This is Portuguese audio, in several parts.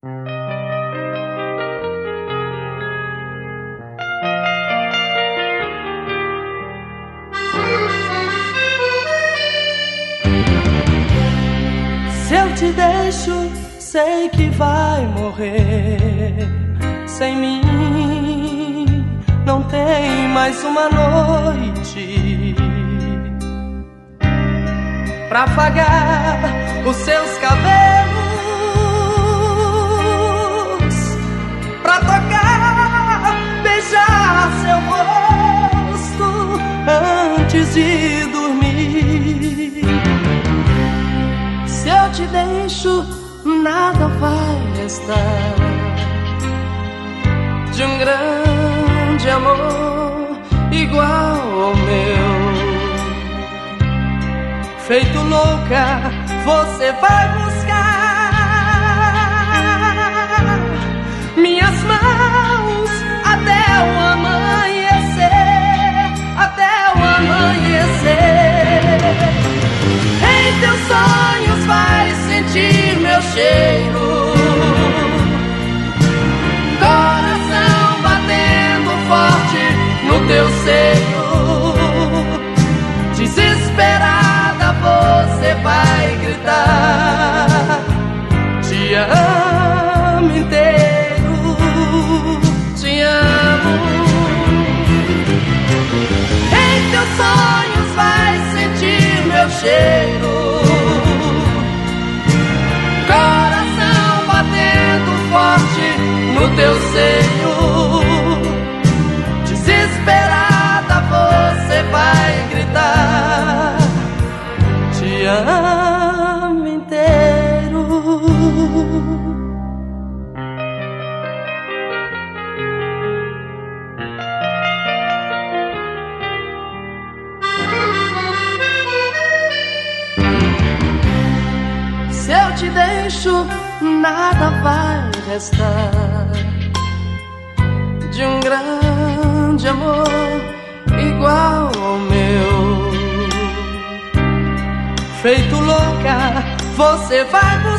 Se eu te deixo, sei que vai morrer sem mim. Não tem mais uma noite pra afagar os seus cabelos, deixo, nada vai restar de um grande amor igual ao meu. Feito louca, você vai cheiro. Coração batendo forte no teu seio. Te deixo, nada vai restar de um grande amor igual ao meu. Feito louca, você vai buscar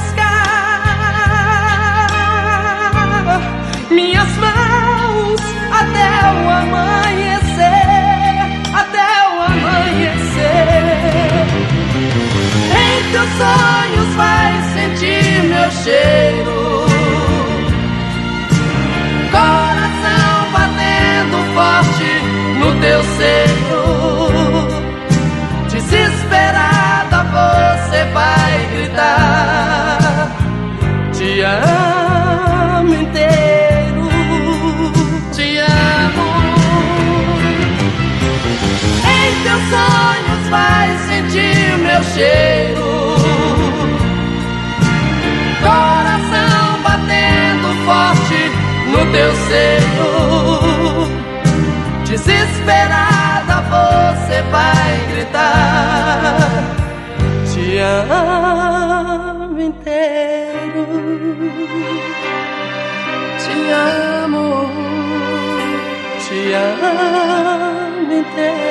cheiro. Coração batendo forte no teu seio. Desesperada você vai gritar te amo inteiro, te amo, te amo inteiro.